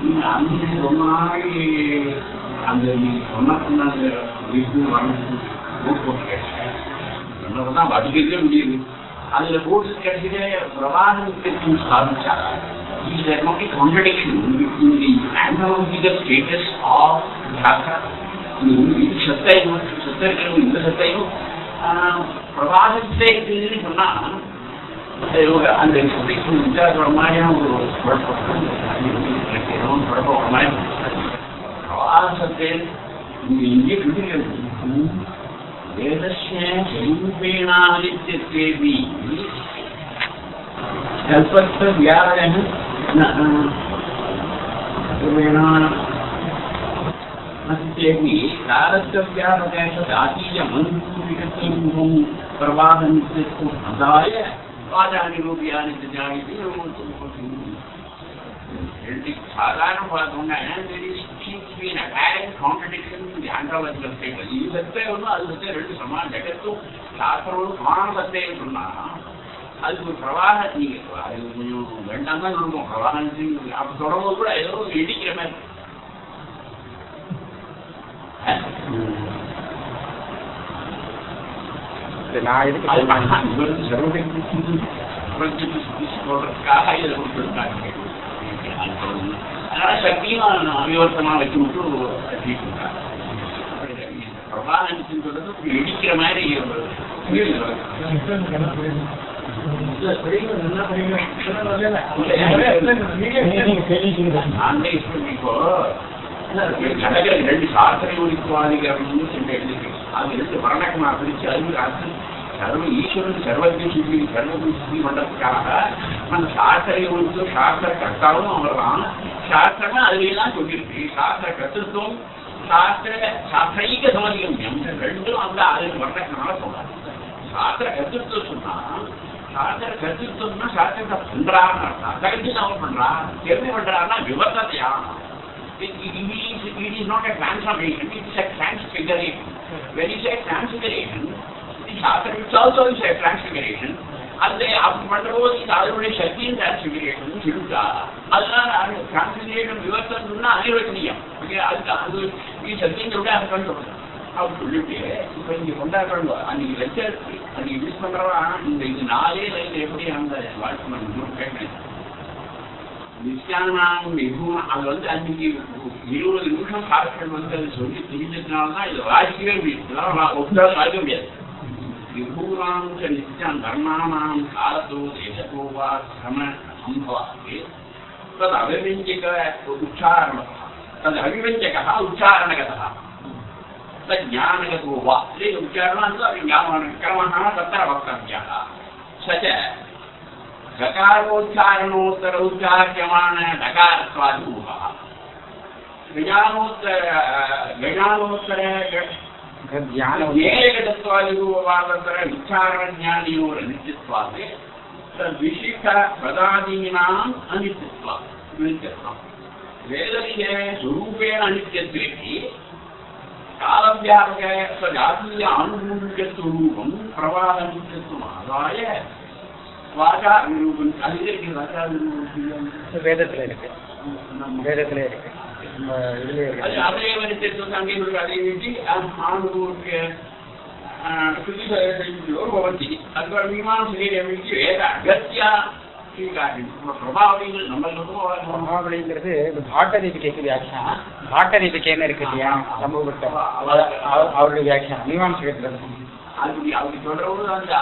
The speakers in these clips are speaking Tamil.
நீங்க அந்த ரொம்ப நாள் அந்த நீங்க சொன்ன அந்த வீட்டு வரணும் போட்டு கிடைச்சேன் தான் வடிக்கிறதே முடியுது அதுல போட்டு கிடைச்சதே பிரபாகரத்துக்கு சாதிச்சாங்க Is there not a contradiction between the analogical status of Shastra? இது சத்தையும் சத்த இருக்கிறவங்க இந்த சத்தையும் பிரபாகத்தை இருக்குதுன்னு yoga unconditionally from judge or my own rules, purple, like your own purple or my own. प्रवासतेन नियुक्तिरति वेदस्य रूपेणादित्यत्वेऽपि कल्पत्र व्यारयः रूपेणा अस्त्यपि कारस्य प्रवाहनित्यत्वम् अदाय వాదానుభూయానికి జాగితే రెండు సాధారణ భాగంగా between apparent contradiction in the ontological statement. இது சத்தே ஒன்று அது சத்தே ரெண்டு சமான் ஜகத்தும் சாஸ்திரம் சமான சத்தே சொன்னா அதுக்கு ஒரு பிரவாக நீங்க அது கொஞ்சம் வேண்டாம் தான் இருக்கும் பிரவாகம் அப்ப தொடர்பு கூட ஏதோ இடிக்கிற மாதிரி நான் எதுக்கு சொல்றதுக்காக இதை கொடுத்துருக்காங்க. அதனால சக்தியும் அவிவர்த்தமா வச்சு விட்டு பிரபாகரன் சொல்றது இடிக்கிற மாதிரி இப்போ நடக்கிற ரெண்டு சாஸ்திர யோனிக்குவாதிகள் அப்படின்னு சொல்லி அது ரெண்டு வர்ணக்கமா பிரிச்சு அது அர்த்தம் சர்வ ஈஸ்வரன் சர்வஜ சித்தி சர்வஜ சித்தி பண்றதுக்காக அந்த சாஸ்திர யோனிக்கும் சாஸ்திர கர்த்தாவும் அவர் தான் சாஸ்திரமே அதுலாம் சொல்லியிருக்கு. சாஸ்திர கர்த்தத்துவம் சாஸ்திர சாஸ்திரைக சமதிகமியம் ரெண்டும் அந்த அது வர்ணக்கனால சொல்றாங்க சாஸ்திர கர்த்தத்துவம் சொன்னா சாஸ்திர கர்த்தத்துவம்னா சாஸ்திரத்தை பண்றான்னு அர்த்தம். தெரிஞ்சு அவன் பண்றான் தெரிஞ்சு பண்றான்னா விவரத்தையா it, it, is, not a transformation, it is a transfiguration. When you say transfiguration, it's Shastra which also is a transfiguration, அந்த அப்படி பண்றபோது இது அதனுடைய சக்தியின் டிரான்ஸ்பிகரேஷன் சொல்லிட்டா அதனால டிரான்ஸ்பிகரேஷன் விவசாயம்னா அனிர்வச்சனீயம் அதுக்கு அது நீ சக்தியின் சொல்ல அதை கண்டு அப்படி சொல்லிட்டு இப்போ இங்க கொண்டாடுறாங்க அன்னைக்கு லெக்சர் அன்னைக்கு மிஸ் பண்றவா இந்த இது நாலே லைன் எப்படி அந்த வாழ்க்கை கேட்டேன் நித்யானாம் மிகவும் அது வந்து அன்னைக்கு இருபது நிமிஷம் சாஸ்திரம் வந்து அது சொல்லி தெரிஞ்சதுனாலதான் இதை வாசிக்கவே முடியும் ஒப்பிட்டாலும் வாசிக்க முடியாது விபூராங்க நித்தியம் கர்மானாம் காலத்தோ தேசத்தோ வா சம சம்பவாக்கு தது அவிவஞ்சக ढकारोच्चारणोत्तर उच्चार जमान ढकार स्वादु गजानोत्तर गजानोत्तर ज्ञानघटस्वादिरूपवादतर विचारणज्ञानियोर अनित्यत्वात् तद्विशिष्टपदादीनाम् अनित्यत्वात् अनित्यत्वम् वेदविषये स्वरूपेण अनित्यत्वेपि कालव्यापक स्वजातीय आनुकूल्यस्वरूपं प्रवादनित्यत्वमादाय வேதத்துல இருக்கு. வேதத்துல இருக்கு. அது இருக்கு. அதே வரிசையில் அங்கே இருக்கு அதை வச்சு ஆணுக்கு பவந்தி அது மீமாசைக்கு வேத அகத்தியா பிரபாவங்கள் நம்ம சொல்லுவோம் மகாபலிங்கிறது இந்த பாட்டதீபிகைக்கு வியாக்கியானம். பாட்டதீபிகைன்னு இருக்கு இல்லையா? சமூகத்தை அவ- அவருடைய வியாக்கியானம். மீமாம்சகத்துல அப்படி அப்படி சொல்றவங்க அந்த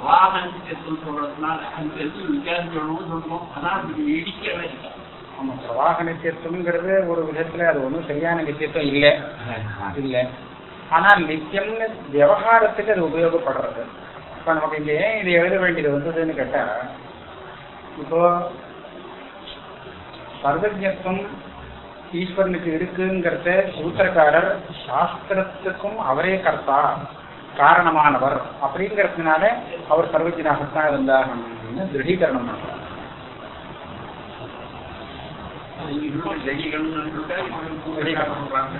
அந்த பிரவாகத்தை சொல்றதுனால அந்த இடத்துல வித்தியாசம் சொல்லணும்னு அதான் அப்படி இடிக்கவே இல்லை. ஆமா பிரவாக நித்தியத்துவங்கிறது ஒரு விதத்துல அது ஒன்றும் சரியான நித்தியத்துவம் இல்லை. இல்லை. ஆனா நித்தியம்னு விவகாரத்துக்கு அது உபயோகப்படுறது. இப்ப நமக்கு இங்க ஏன் இது எழுத வேண்டியது வந்ததுன்னு கேட்டா இப்போ சர்வஜத்துவம் ஈஸ்வரனுக்கு இருக்குங்கிறத சூத்திரக்காரர் சாஸ்திரத்துக்கும் அவரே கர்த்தா? காரணமானவர் அப்படிங்கிறதுனால அவர் சர்வஜனாகத்தான் இருந்தார்னு திருடீகரணம்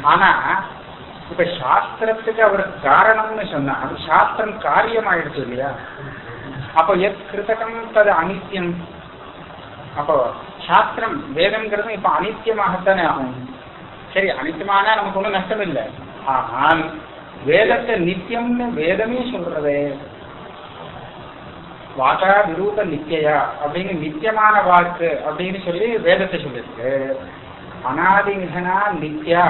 ஆனா இப்ப சாஸ்திரத்துக்கு அவர் காரணம்னு சொன்னா அது சாஸ்திரம் காரியமாயிடுச்சு இல்லையா? அப்போ எத் கிருதகம் தது அனித்தியம் அப்போ சாஸ்திரம் வேதம்ங்கிறது இப்ப அனித்தியமாகத்தானே ஆகும். சரி அனித்தியமானா நமக்கு ஒன்றும் நஷ்டம் இல்லை ஆனால் வேதத்தை நித்தியம்னு வேதமே சொல்றதே. வாக்கா விரூப நித்தியா அப்படின்னு நித்தியமான வாக்கு அப்படின்னு சொல்லி வேதத்தை சொல்லியிருக்கு அனாதிமிகனா நித்யா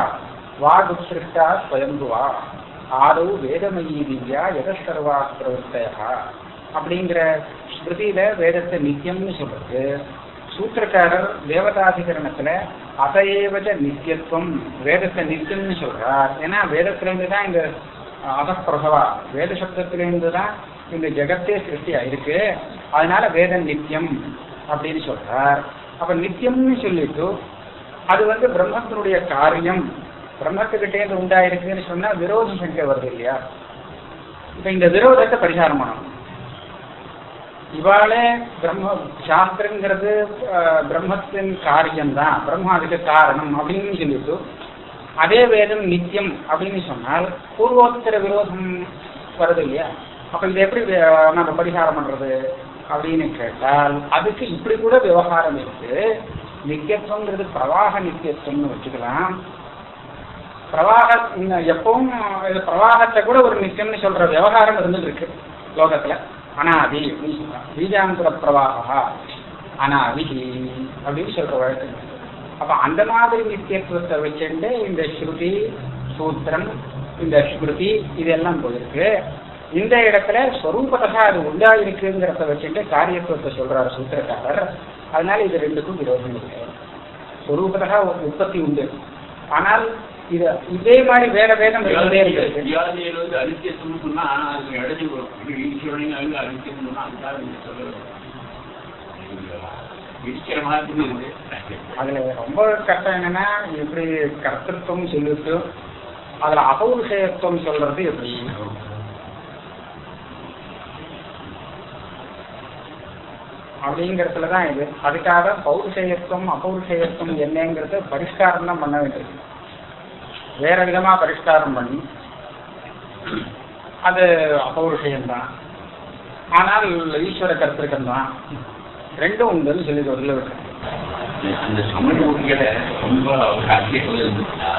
வாக் உத்ருஷ்டா ஸ்வயம்புவா. ஆதௌ வேதமயி திவ்யா எதசர்வா சர்வா அப்படிங்கிற ஸ்மிருதியில வேதத்தை நித்தியம்னு சொல்றது. சூத்திரக்காரர் தேவதாதிகரணத்துல அதையேவச்ச நித்தியத்துவம் வேதத்தை நித்தியம்னு சொல்றார். ஏன்னா வேதத்திலிருந்து தான் இந்த அதப்பிரசவா வேத சப்தத்திலிருந்து தான் இந்த ஜெகத்தே சிருஷ்டி ஆயிருக்கு அதனால வேதம் நித்தியம் அப்படின்னு சொல்றார். அப்ப நித்தியம்னு சொல்லிட்டு அது வந்து பிரம்மத்தினுடைய காரியம். பிரம்மத்துக்கிட்டே இருந்து உண்டாயிருக்குன்னு சொன்னா விரோத சங்கை வருது இல்லையா? இப்ப இந்த விரோதத்தை பரிகாரம் பண்ணணும். இவாளே பிரம்ம சாஸ்திரங்கிறது பிரம்மத்தின் காரியம்தான். பிரம்மா அதுக்கு காரணம் அப்படின்னு சொல்லிட்டு அதே வேதம் நித்தியம் அப்படின்னு சொன்னால் பூர்வோத்தர விரோதம் வருது இல்லையா? அப்ப இதை எப்படி நம்ம பரிகாரம் பண்றது அப்படின்னு கேட்டால் அதுக்கு இப்படி கூட விவகாரம் இருக்கு. நித்தியத்துவங்கிறது பிரவாக நித்தியத்துவம்னு வச்சுக்கலாம். பிரவாக எப்பவும் இது பிரவாகத்தை கூட ஒரு நித்தியம்னு சொல்ற விவகாரம் இருந்துட்டு இருக்கு லோகத்துல. அனாதி அப்படின்னு சொல்றான். பீஜாந்தர பிரவாகா அனாதி அப்படின்னு சொல்ற வழக்கம் அப்ப அந்த மாதிரி நித்தியத்துவத்தை வச்சுட்டு இந்த ஸ்ருதி சூத்திரம் இந்த ஸ்மிருதி இதெல்லாம் போயிருக்கு. இந்த இடத்துல ஸ்வரூபத்தா அது உண்டாயிருக்குங்கிறத வச்சுட்டு காரியத்துவத்தை சொல்றாரு சூத்திரக்காரர். அதனால இது ரெண்டுக்கும் விரோதம் இருக்கு ஸ்வரூபத்தா ஒரு உற்பத்தி உண்டு. ஆனால் இது இதே மாதிரி வேற வேதம் வியாதியில் அரிசியத்துன்னு சொன்னா அதுக்கு இடைஞ்சு வரும் இது ஈஸ்வரன் வந்து அரிசியம்னு சொன்னா அதுக்காக நீங்க சொல்றது. இடிக்கிற மாதிரி இருக்கு. அதுல ரொம்ப கஷ்டம் என்னன்னா எப்படி கர்த்தத்துவம் சொல்லிட்டு அதுல அபௌருஷயத்துவம் சொல்றது எப்படி? அப்படிங்கிறதுல தான் இது. அதுக்காக பௌருஷயத்துவம் அபௌருஷயத்துவம் என்னங்கிறத பரிஷ்காரம் தான் பண்ண வேண்டியது. வேற விதமா பரிஷ்காரம் பண்ணி அது அபௌருஷயம்தான். ஆனால் ஈஸ்வர கருத்திருக்கம் தான் ரெண்டும் உண்டுன்னு சொல்லி சொல்ல அந்த சமய ஊர்களை ரொம்ப ஒரு அத்தியம் இருந்துச்சா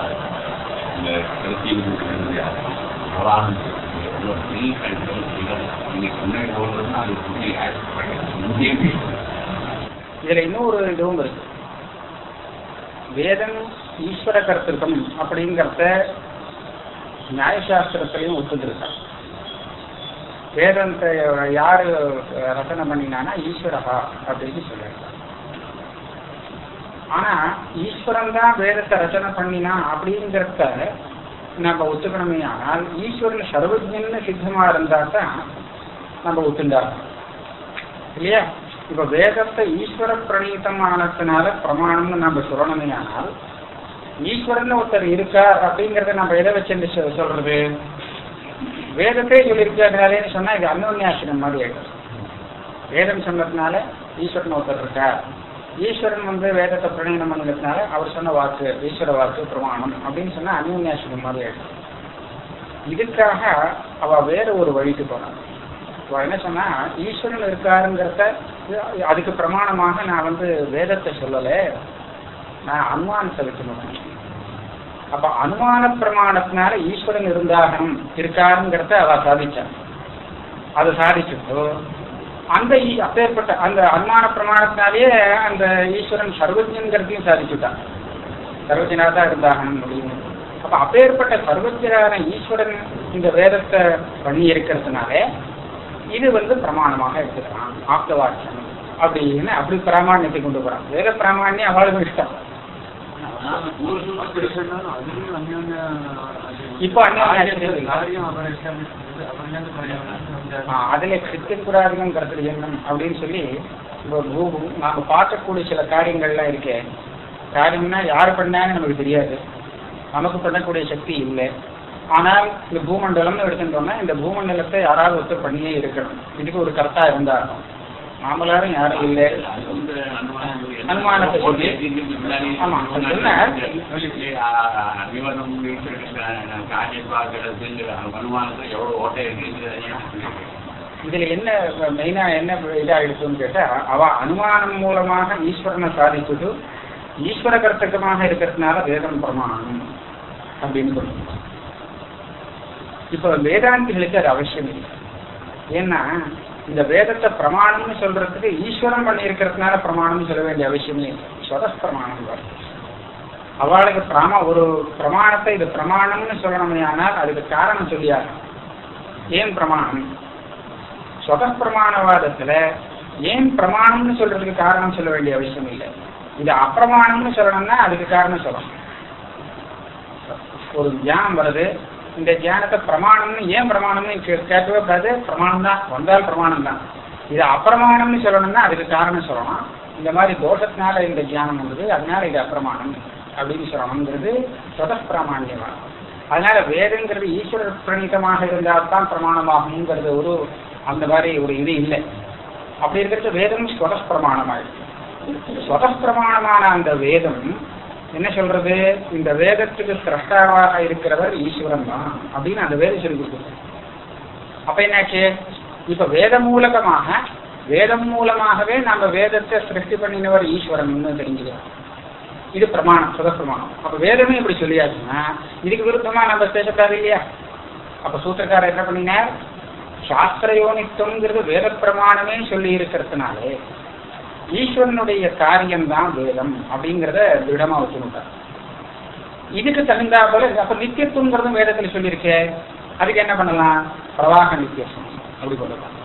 இந்த கருத்து இதுல இன்னொரு இதுவும் இருக்கு. வேதம் ஈஸ்வர கர்த்திருக்கம் அப்படிங்கிறத நியாயசாஸ்திரத்திலையும் ஒத்துக்கிருக்கார். வேதத்தை யாரு ரசனை பண்ணினானா ஈஸ்வரஹா அப்படின்னு சொல்லியிருக்கார் ஆனா ஈஸ்வரன் தான் வேதத்தை ரச்சனை பண்ணினா அப்படிங்கிறத நம்ம ஒத்துக்கணுமே ஆனால் ஈஸ்வரன் சர்வஜன்னு சித்தமா இருந்தா தான் நம்ம ஒத்துண்டா இல்லையா? இப்ப வேதத்தை ஈஸ்வர பிரணீதம் ஆனதுனால பிரமாணம்னு நம்ம சொல்லணுமே ஆனால் ஈஸ்வரன் ஒருத்தர் இருக்கார் அப்படிங்கறத நம்ம எதை வச்சு சொல்றது? வேதத்தை சொல்லியிருக்காருனாலேன்னு சொன்னா இது அன்னோன்யாசனம் மாதிரி ஆயிடும். வேதம் சொன்னதுனால ஈஸ்வரன் ஒருத்தர் இருக்கார். ஈஸ்வரன் வந்து வேதத்தை பிரணயனம் பண்ணதுனால அவர் சொன்ன வாக்கு ஈஸ்வர வாக்கு பிரமாணம் அப்படின்னு சொன்னா அந்யோன்யாசனம் மாதிரி ஆயிடும். இதுக்காக அவ வேற ஒரு வழிக்கு போனான் அவ என்ன சொன்னா ஈஸ்வரன் இருக்காருங்கிறத அதுக்கு பிரமாணமாக நான் வந்து வேதத்தை சொல்லலை. நான் அனுமானத்தை வைக்கணும் அப்ப அனுமான பிரமாணத்தினால ஈஸ்வரன் இருந்தாகணும் இருக்காருங்கிறத அவ சாதிச்சான் அதை சாதிச்சுட்டோ. அந்த ஈ- அப்பேற்பட்ட அந்த அனுமான பிரமாணத்தினாலேயே அந்த ஈஸ்வரன் சர்வஜன்கிறதையும் சாதிச்சுட்டான் சர்வஜனாக தான் இருந்தாகணும் அப்படின்னு அப்ப அப்பேற்பட்ட சர்வஜரான ஈஸ்வரன் இந்த வேதத்தை பண்ணி இருக்கிறதுனால இது வந்து பிரமாணமாக எடுத்துக்கலாம். ஆப்த வாக்கியம் அப்படின்னு அப்படி பிராமணியத்தை கொண்டு போறான். வேத பிராமணியம் அவளுக்கு இஷ்டம். இப்போ அதுல கிருத்தியபுராதிகம் கருத்துரியங்கம் அப்படின்னு சொல்லி இப்போ நாம பார்க்கக்கூடிய சில காரியங்கள்லாம் இருக்கே. காரியம்னா யார் பண்ணான்னு நமக்கு தெரியாது. நமக்கு பண்ணக்கூடிய சக்தி இல்லை. ஆனால் இந்த பூமண்டலம்னு எடுத்துட்டோம்னா இந்த பூமண்டலத்தை யாராவது ஒருத்தர் பண்ணியே இருக்கணும். இதுக்கு ஒரு கர்த்தா இருந்தாகணும். மாமலாரும் யாரும் இல்லை அனுமானத்தை சொல்லி. ஆமா, சொன்னார். விவரம் எவ்வளவு ஓட்டை இதுல என்ன மெயினா என்ன இதாகிடுச்சுன்னு கேட்டா அவ அனுமானம் மூலமாக ஈஸ்வரனை சாதிச்சது ஈஸ்வர கர்த்தகமாக இருக்கிறதுனால வேதம் பிரமாணம் அப்படின்னு சொல்லுங்க இப்ப வேதாந்திகளுக்கு அது அவசியம் இல்லை ஏன்னா இந்த வேதத்தை பிரமாணம்னு சொல்றதுக்கு ஈஸ்வரன் பண்ணியிருக்கிறதுனால பிரமாணம்னு சொல்ல வேண்டிய அவசியமே இல்லை. ஸ்வத பிரமாணம் வரும் அவளுக்கு பிரமா ஒரு பிரமாணத்தை இது பிரமாணம்னு சொல்லணுமே ஆனால் அதுக்கு காரணம் சொல்லியாகும் ஏன் பிரமாணம்? ஸ்வத பிரமாணவாதத்துல ஏன் பிரமாணம்னு சொல்றதுக்கு காரணம் சொல்ல வேண்டிய அவசியம் இல்லை. இது அப்பிரமாணம்னு சொல்லணும்னா அதுக்கு காரணம் சொல்லணும். ஒரு தியானம் வருது இந்த தியானத்தை பிரமாணம்னு ஏன் பிரமாணம்னு கே- கேட்கவே கூடாது. பிரமாணம் தான் வந்தால் பிரமாணம் தான் இது அப்பிரமாணம்னு சொல்லணும்னா அதுக்கு காரணம் சொல்லணும். இந்த மாதிரி தோஷத்தினால இந்த தியானம் வந்தது அதனால இது அப்பிரமாணம் அப்படின்னு சொல்லணுங்கிறது சொத அதனால வேதங்கிறது ஈஸ்வர பிரணீதமாக இருந்தால் தான் பிரமாணமாகுங்கிறது ஒரு அந்த மாதிரி ஒரு இது இல்லை. அப்படி இருக்கிறது வேதம் ஸ்வதப்பிரமாணமாயிருக்கு சொதப்பிரமாணமான அந்த வேதம் என்ன சொல்றது? இந்த வேதத்துக்கு திரஷ்டாவாக இருக்கிறவர் ஈஸ்வரன் தான் அப்படின்னு அந்த வேதம் சொல்லி கொடுக்குது அப்ப என்னாச்சு? இப்ப வேத மூலகமாக வேதம் மூலமாகவே நம்ம வேதத்தை சிருஷ்டி பண்ணினவர் ஈஸ்வரன் தெரிஞ்சுக்கிறோம் இது பிரமாணம் சுத பிரமாணம். அப்ப வேதமே இப்படி சொல்லியாச்சுன்னா இதுக்கு விருப்பமா நம்ம பேசக்கூடாது இல்லையா? அப்ப சூத்திரக்காரர் என்ன பண்ணினார்? சாஸ்திர யோனித்துவங்கிறது வேத பிரமாணமே சொல்லி இருக்கிறதுனாலே ஈஸ்வரனுடைய காரியம்தான் வேதம் அப்படிங்கிறத திடமா வச்சுக்கிட்டார் இதுக்கு தகுந்தா போல அப்ப நித்தியத்துவங்கிறதும் வேதத்துல சொல்லியிருக்கே. அதுக்கு என்ன பண்ணலாம்? பிரவாக நித்தியத்துவம். அப்படி சொல்லலாம்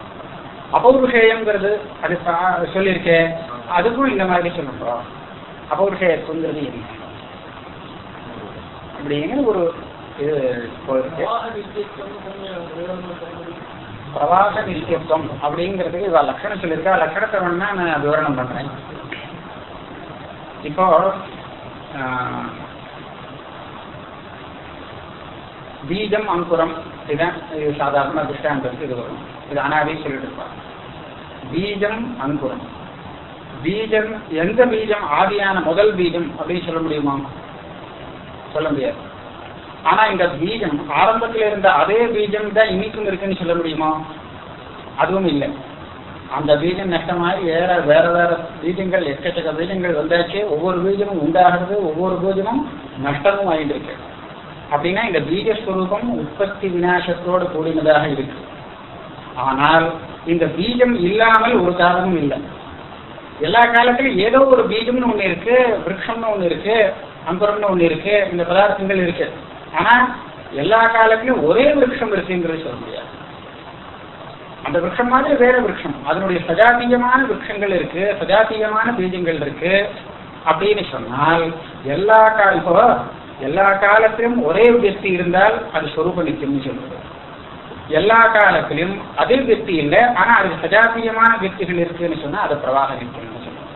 அபௌருஷேயம்ங்கிறது அது சொல்லியிருக்கே. அதுக்கும் இந்த மாதிரி சொல்லுறோம் அபௌருஷேயத்துவங்கிறது என்ன அப்படிங்கிற ஒரு இது போயிருக்கு. பிரவாச நித்தியத்துவம் அப்படிங்கிறதுக்கு இவ லட்சணம் சொல்லியிருக்கா. லட்சணத்தை வேணா நான் விவரணம் பண்றேன். இப்போ ஆஹ், பீஜம் அங்குரம் இதுதான் இது சாதாரண திருஷ்டாந்தத்துக்கு இது வரும். இது அனாவே சொல்லிட்டு இருப்பார். பீஜம் அங்குரம். பீஜம் எந்த பீஜம் ஆதியான முதல் பீஜம் அப்படின்னு சொல்ல முடியுமா? சொல்ல முடியாது. ஆனா இந்த பீஜம் ஆரம்பத்துல இருந்த அதே பீஜம் தான் இன்னைக்கும் இருக்குன்னு சொல்ல முடியுமா? அதுவும் இல்லை. அந்த பீஜம் நஷ்டமாகி வேற வேற வேற பீஜங்கள் எக்கச்சக்க பீஜங்கள் வந்தாச்சு. ஒவ்வொரு பீஜமும் உண்டாகிறது ஒவ்வொரு பீஜமும் நஷ்டமும் ஆகிட்டு இருக்கு. அப்படின்னா இந்த பீஜஸ்வரூபம் உற்பத்தி விநாசத்தோடு கூடினதாக இருக்கு. ஆனால் இந்த பீஜம் இல்லாமல் ஒரு காலமும் இல்லை. எல்லா காலத்திலும் ஏதோ ஒரு பீஜம்னு ஒன்று இருக்கு விரக்ஷம்னு ஒன்று இருக்கு அம்பரம்னு ஒன்று இருக்கு இந்த பதார்த்தங்கள் இருக்கு. ஆனா எல்லா காலத்திலும் ஒரே விரக்ஷம் இருக்குங்கிறது சொல்ல முடியாது. அந்த விரக்ஷம் மாதிரி வேற விரக்ஷம். அதனுடைய சஜாத்தியமான விரக்ஷங்கள் இருக்கு சஜாத்தியமான பீஜங்கள் இருக்கு அப்படின்னு சொன்னால் எல்லா கா இப்போ எல்லா காலத்திலும் ஒரே வியக்தி இருந்தால் அது சொரூப நித்தியம்னு சொல்றது. எல்லா காலத்திலும் அதே வியக்தி இல்லை ஆனா அதுக்கு சஜாத்தியமான வியக்திகள் இருக்குன்னு சொன்னா அது பிரவாக நித்தியம்னு சொல்றோம்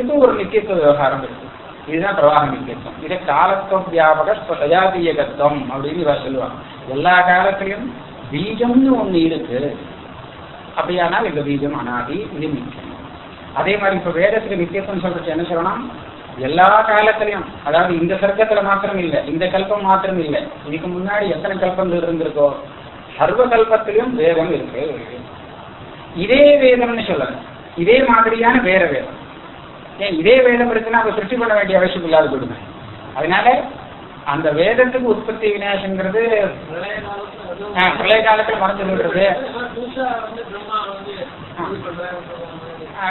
இது ஒரு நித்தியத்துவ விவகாரம் இருக்கு. இதுதான் பிரவாகம் நித்தியத்துவம் இதை காலத்துவம் வியாபக சஜாத்தியகத்துவம் அப்படின்னு இவ சொல்லுவாங்க. எல்லா காலத்திலையும் பீஜம்னு ஒண்ணு இருக்கு. அப்படியானால் இந்த பீஜம் அனாதி இது நித்தியம் அதே மாதிரி இப்ப வேதத்துக்கு நித்தியத்துவம் சொல்றது என்ன சொல்லணும்? எல்லா காலத்திலையும் அதாவது இந்த சர்க்கத்துல மாத்திரம் இல்லை இந்த கல்பம் மாத்திரம் இல்லை. இதுக்கு முன்னாடி எத்தனை கல்பங்கள் இருந்திருக்கோ? சர்வ கல்பத்திலையும் வேதம் இருக்கு. இதே வேதம்னு சொல்லணும். இதே மாதிரியான வேற வேதம். ஏன் இதே வேதம் இருக்குன்னா அதை சிருஷ்டி பண்ண வேண்டிய அவசியம் இல்லாத போயிடுமே. அதனால அந்த வேதத்துக்கு உற்பத்தி விநாசங்கிறது ஆ, பிரளய காலத்துல மறைஞ்சு விடுறது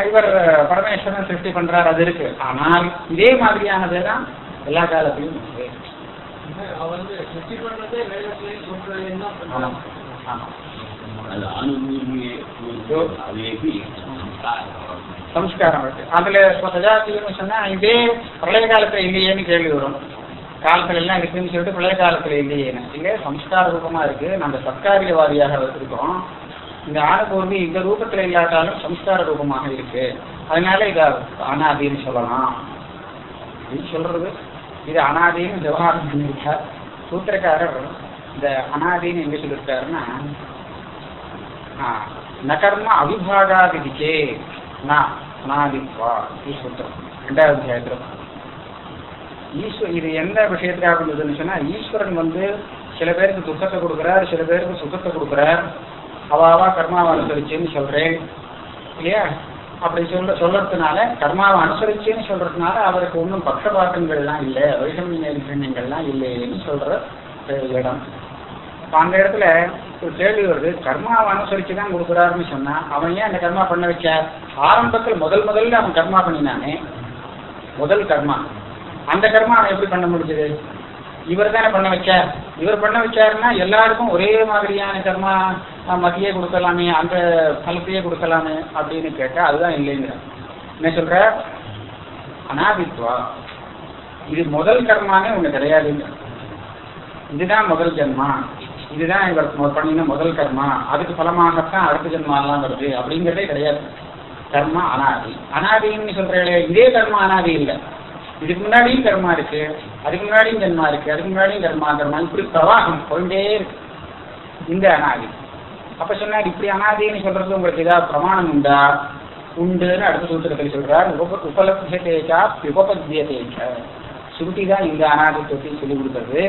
இவர் பரமேஸ்வரன் சிருஷ்டி பண்றார் அது இருக்கு. ஆனால் இதே மாதிரியானதுதான் எல்லா காலத்திலும் ஆமா ஆமா. அது சம்ஸ்காரம் இருக்கு. அதுல இப்ப சஜாத்தியம்னு சொன்னா இதே பிரளய காலத்துல இல்லையேன்னு கேள்வி வரும். காலத்துல எல்லாம் இருக்குன்னு சொல்லிட்டு பிரளய காலத்துல இல்லையேன்னு. இல்ல சம்ஸ்கார ரூபமா இருக்கு. நம்ம சர்க்காரியவாதியாக வச்சிருக்கோம் இந்த ஆனபூர்வி இந்த ரூபத்துல இல்லாட்டாலும் சம்ஸ்கார ரூபமாக இருக்கு. அதனால இத அனாதின்னு சொல்லலாம். அப்படின்னு சொல்றது? இது அனாதின்னு விவகாரம் பண்ணியிருக்கார். சூத்திரக்காரர் இந்த அனாதின்னு எங்க சொல்லியிருக்காருன்னா நகர்ம அவிபாகாதிக்கே நான் அனாதித்வா இது ரெண்டாவது அத்தியாயத்தில். ஈஸ்வர இது எந்த விஷயத்துக்காக இருந்ததுன்னு சொன்னா ஈஸ்வரன் வந்து சில பேருக்கு துக்கத்தை கொடுக்குறார் சில பேருக்கு சுகத்தை கொடுக்குறார். அவாவா கர்மாவை அனுசரிச்சுன்னு சொல்றேன். இல்லையா? அப்படி சொல்ற சொல்றதுனால கர்மாவை அனுசரிச்சுன்னு சொல்றதுனால அவருக்கு ஒன்றும் பக்ஷபாத்தங்கள்லாம் இல்லை வைஷமிய எண்ணங்கள்லாம் இல்லைன்னு சொல்ற இடம். அந்த இடத்துல ஒரு கேள்வி வருது கர்மாவை அனுசரிச்சு தான் கொடுக்குறாருன்னு சொன்னா அவன் ஏன் அந்த கர்மா பண்ண வச்சார் ஆரம்பத்தில் முதல் முதல்ல அவன் கர்மா பண்ணினானே. முதல் கர்மா. அந்த கர்மா அவன் எப்படி பண்ண முடிஞ்சது? இவர் தானே பண்ண வச்சார் இவர் பண்ண வச்சாருன்னா எல்லாருக்கும் ஒரே மாதிரியான கர்மா அஹ், மதியே கொடுக்கலாமே அந்த பலத்தையே கொடுக்கலாமே அப்படின்னு கேட்டா அதுதான் இல்லைங்கிற என்ன சொல்ற? அனாதித்வா. இது முதல் கர்மானே ஒண்ணு கிடையாதுங்க. இதுதான் முதல் ஜென்மா இதுதான் இவர் பண்ணின முதல் கர்மா. அதுக்கு பலமாகத்தான் அடுத்த ஜென்மாலாம் வருது அப்படிங்கிறதே கிடையாது. கர்மா அனாதி. அனாதின்னு சொல்றீங்களே இதே கர்மா அனாதி இல்லை. இதுக்கு முன்னாடியும் கர்மா இருக்கு அதுக்கு முன்னாடியும் ஜென்மா இருக்கு அதுக்கு முன்னாடியும் கர்மா கர்மா இப்படி பிரவாகம் கொண்டே இருக்கு. இந்த அனாதி. அப்ப சொன்னார் இப்படி அனாதின்னு சொல்றது உங்களுக்கு ஏதாவது பிரமாணம் உண்டா? உண்டுன்னு அடுத்த சூத்திரத்தில் சொல்றார். உப உபலப்தியதேச்சா உபபத்தியதேச்ச சுருட்டி தான் இந்த அனாதித்துவத்தை சொல்லி கொடுக்குறது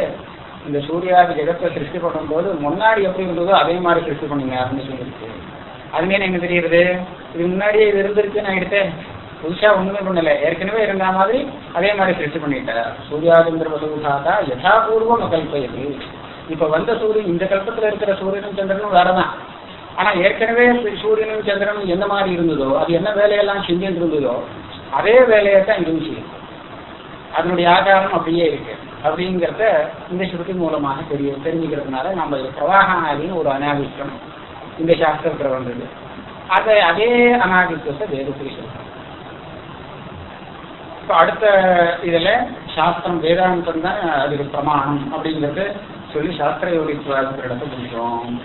இந்த சூர்யாதி ஜெகத்தை சிருஷ்டி பண்ணும்போது முன்னாடி எப்படி இருந்ததோ அதே மாதிரி சிருஷ்டி பண்ணுங்க அப்படின்னு சொல்லியிருக்கு அதுமே என்ன தெரியுது இது முன்னாடியே இது இருந்திருக்கு நான் எடுத்தேன். புதுசா ஒண்ணுமே பண்ணல. ஏற்கனவே இருந்த மாதிரி அதே மாதிரி சிருஷ்டி பண்ணிட்டார் சூர்யாதிந்திர வசூதாதா யதாபூர்வம் கல்பயது இப்ப வந்த சூரியன் இந்த கல்பத்துல இருக்கிற சூரியனும் சந்திரனும் வேறதான். ஆனா ஏற்கனவே சூரியனும் சந்திரனும் எந்த மாதிரி இருந்ததோ அது என்ன வேலையெல்லாம் செஞ்சுட்டு இருந்ததோ அதே வேலையை தான் இருந்துச்சு அதனுடைய ஆகாரம் அப்படியே இருக்கு. அப்படிங்கிறத இந்த ஸ்ருதி மூலமாக தெரிய தெரிஞ்சுக்கிறதுனால நம்ம இது பிரவாகானாதின்னு ஒரு அனாதிக்கம் இந்த சாஸ்திரத்தில் வந்தது. அதை அதே அனாதிக்கத்தை வேதத்துக்கு சொல்றோம் இப்போ அடுத்த இதில் சாஸ்திரம் வேதாந்தம் தான் அதுக்கு பிரமாணம் அப்படிங்கிறது சொல்லி சாஸ்திர யோகித்துவாதிக்கிற இடத்தை கொஞ்சம்